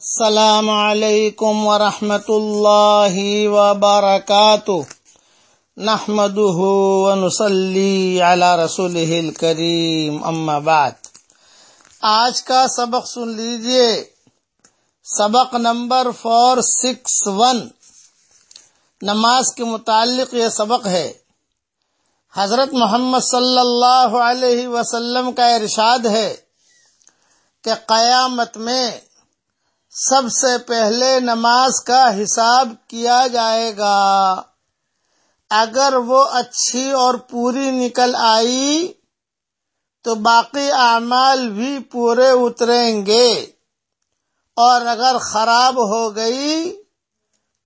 السلام علیکم ورحمۃ اللہ وبرکاتہ۔ نحمده ونصلي على رسوله الكريم اما بعد۔ آج کا سبق سن لیجیے۔ سبق نمبر فور سکس ون۔ نماز کے متعلق یہ سبق ہے۔ حضرت محمد صلی اللہ علیہ وسلم کا ارشاد ہے کہ قیامت میں سب سے پہلے نماز کا حساب کیا جائے گا۔ اگر وہ اچھی اور پوری نکل آئی تو باقی اعمال بھی پورے اتریں گے۔ اور اگر خراب ہو گئی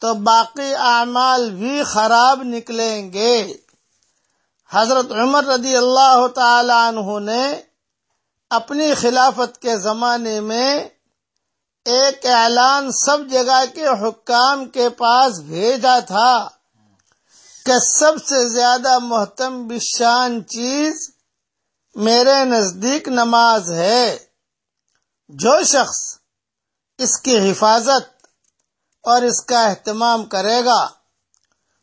تو باقی اعمال بھی خراب نکلیں گے۔ حضرت عمر رضی اللہ تعالی عنہ نے اپنی خلافت کے زمانے میں ایک اعلان سب جگہ کے حکام کے پاس بھیجا تھا کہ سب سے زیادہ محتم بشان چیز میرے نزدیک نماز ہے۔ جو شخص اس کی حفاظت اور اس کا اہتمام کرے گا،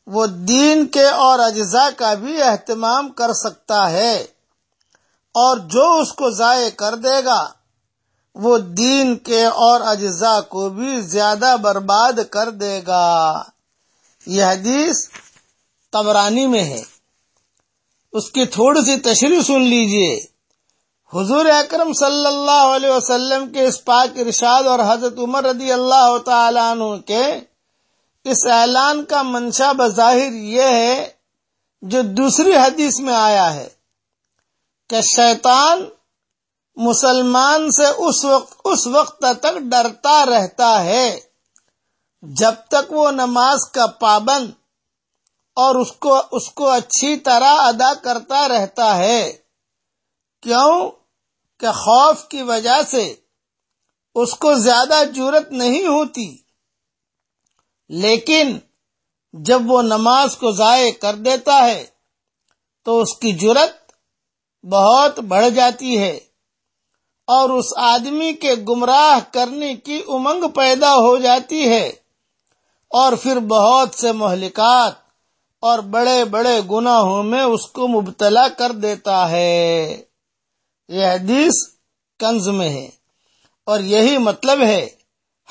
وہ دین کے اور اجزاء کا بھی اہتمام کر سکتا ہے اور جو اس کو ضائع کر دے گا وہ دین کے اور اجزاء کو بھی زیادہ برباد کر دے گا۔ یہ حدیث تبرانی میں ہے۔ اس کی تھوڑی سی تشریح سن لیجیے۔ حضور اکرم صلی اللہ علیہ وسلم کے اس پاک ارشاد اور حضرت عمر رضی اللہ تعالی عنہ کے اس اعلان کا منشا بظاہر یہ ہے جو دوسری حدیث میں آیا ہے کہ شیطان مسلمان سے اس وقت اس وقت تک ڈرتا رہتا ہے۔ جب تک وہ نماز کا پابند اور اس کو اس کو اچھی طرح ادا کرتا رہتا ہے۔ کیوں؟ کہ خوف کی وجہ سے اس کو زیادہ جرت نہیں ہوتی۔ لیکن جب وہ نماز کو ضائع کر دیتا ہے تو اس کی جرت بہت بڑھ جاتی ہے۔ اور اس آدمی کے گمراہ کرنے کی امنگ پیدا ہو جاتی ہے۔ اور پھر بہت سے مہلکات اور بڑے بڑے گناہوں میں اس کو مبتلا کر دیتا ہے۔ یہ حدیث کنز میں ہے۔ اور یہی مطلب ہے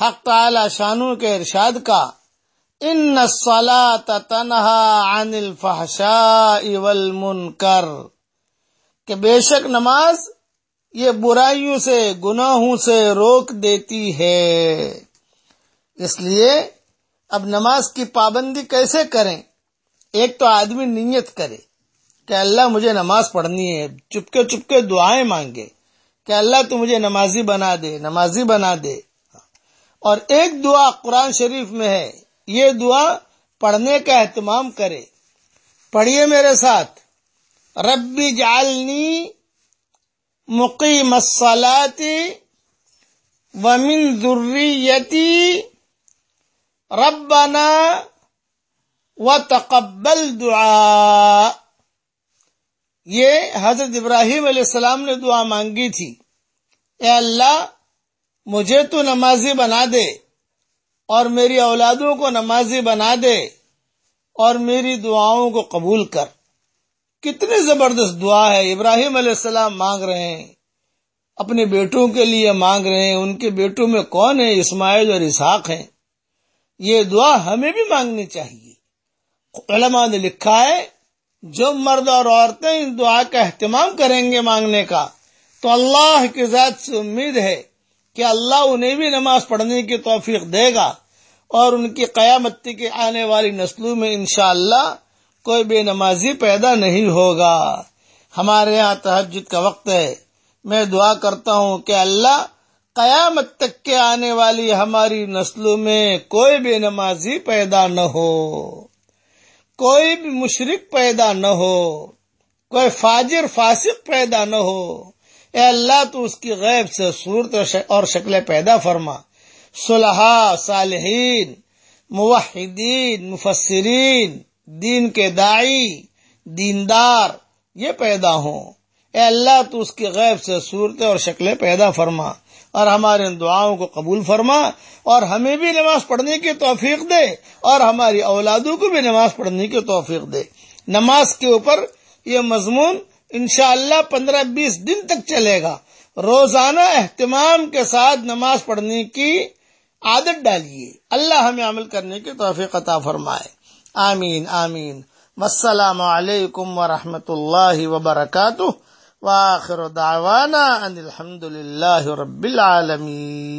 حق تعالی شانو کے ارشاد کا۔ ان تنہا عن الفحشاء والمنکر۔ کہ بے شک نماز یہ برائیوں سے، گناہوں سے روک دیتی ہے۔ اس لیے اب نماز کی پابندی کیسے کریں؟ ایک تو آدمی نیت کرے کہ اللہ مجھے نماز پڑھنی ہے، چپکے چپکے دعائیں مانگے کہ اللہ تو مجھے نمازی بنا دے، نمازی بنا دے۔ اور ایک دعا قرآن شریف میں ہے، یہ دعا پڑھنے کا اہتمام کرے۔ پڑھیے میرے ساتھ، ربی جالنی مقیم الصلاة ومن ذریتی ربنا وتقبل دعا یہ حضرت ابراہیم علیہ السلام نے دعا مانگی تھی۔ اے اللہ، مجھے تو نمازی بنا دے اور میری اولادوں کو نمازی بنا دے اور میری دعاؤں کو قبول کر۔ کتنی زبردست دعا ہے۔ ابراہیم علیہ السلام مانگ رہے ہیں۔ اپنے بیٹوں کے لیے مانگ رہے ہیں۔ ان کے بیٹوں میں کون ہے؟ اسماعیل اور اسحاق ہیں۔ یہ دعا ہمیں بھی مانگنی چاہیے۔ علماء نے لکھا ہے، جو مرد اور عورتیں ان دعا کا اہتمام کریں گے مانگنے کا، تو اللہ کی ذات سے امید ہے کہ اللہ انہیں بھی نماز پڑھنے کی توفیق دے گا اور ان کی قیامتی کے آنے والی نسلوں میں انشاءاللہ اللہ کوئی بے نمازی پیدا نہیں ہوگا۔ ہمارے یہاں تحجد کا وقت ہے۔ میں دعا کرتا ہوں کہ اللہ قیامت تک کے آنے والی ہماری نسلوں میں کوئی بے نمازی پیدا نہ ہو۔ کوئی بھی مشرق پیدا نہ ہو۔ کوئی فاجر، فاسق پیدا نہ ہو۔ اے اللہ تو اس کی غیب سے صورت اور شکل پیدا فرما۔ صلحہ صالحین، موحدین، مفسرین دین کے دائی دیندار، یہ پیدا ہوں۔ اے اللہ، تو اس کی غیب سے صورتیں اور شکلیں پیدا فرما اور ہمارے ان دعاؤں کو قبول فرما اور ہمیں بھی نماز پڑھنے کی توفیق دے اور ہماری اولادوں کو بھی نماز پڑھنے کی توفیق دے۔ نماز کے اوپر یہ مضمون انشاءاللہ اللہ پندرہ بیس دن تک چلے گا۔ روزانہ اہتمام کے ساتھ نماز پڑھنے کی عادت ڈالیے۔ اللہ ہمیں عمل کرنے کی توفیق عطا فرمائے۔ آمین آمین. والسلام علیکم ورحمۃ اللہ وبرکاتہ. واخر دعوانا ان الحمد للہ رب العالمین.